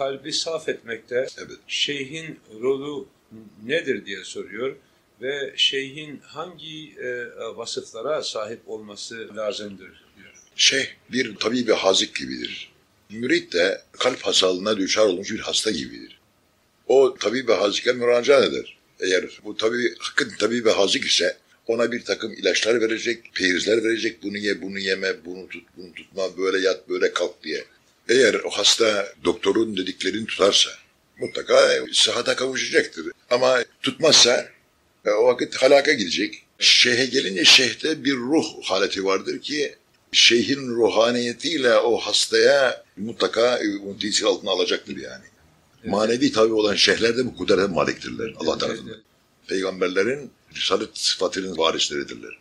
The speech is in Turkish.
kalbi saf etmekte Evet. şeyhin rolü nedir diye soruyor ve şeyhin hangi e, vasıflara sahip olması lazımdır diyor. Şeyh bir tabibi hazik gibidir. Mürit de kalp hastalığına düşer olmuş bir hasta gibidir. O tabibi hazike müracaat eder. Eğer bu tabi, hakkın tabibi hazik ise ona bir takım ilaçlar verecek, peyrizler verecek. Bunu ye, bunu yeme, bunu tut, bunu tutma, böyle yat, böyle kalk diye. Eğer o hasta doktorun dediklerini tutarsa mutlaka sıhhata kavuşacaktır. Ama tutmazsa e, o vakit halaka gidecek. Şeyhe gelince şeyhte bir ruh haleti vardır ki şeyhin ruhaniyetiyle o hastaya mutlaka tesir altına alacaktır yani. Manevi tabi olan şeyhler de bu kudrete maliktirler Allah tarafından. Peygamberlerin risalet sıfatının varisleridirler.